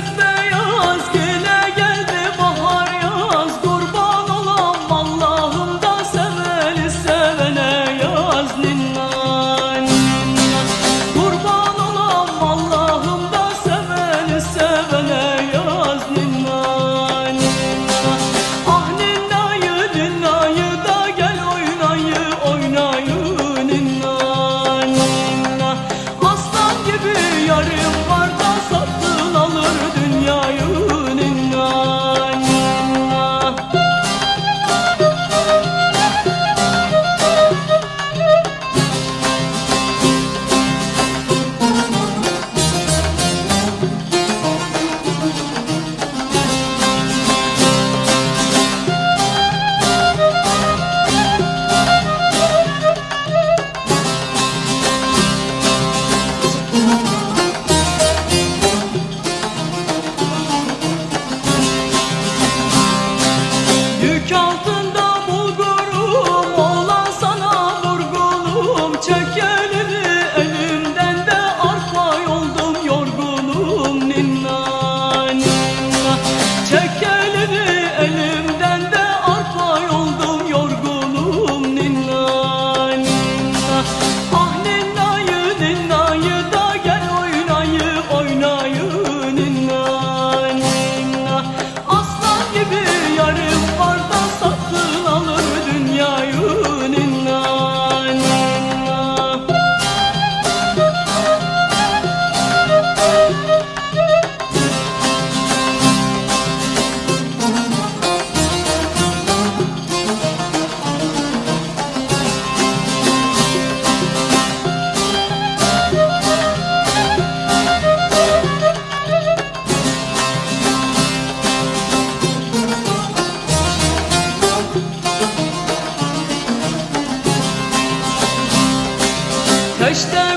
Güvercinim süt está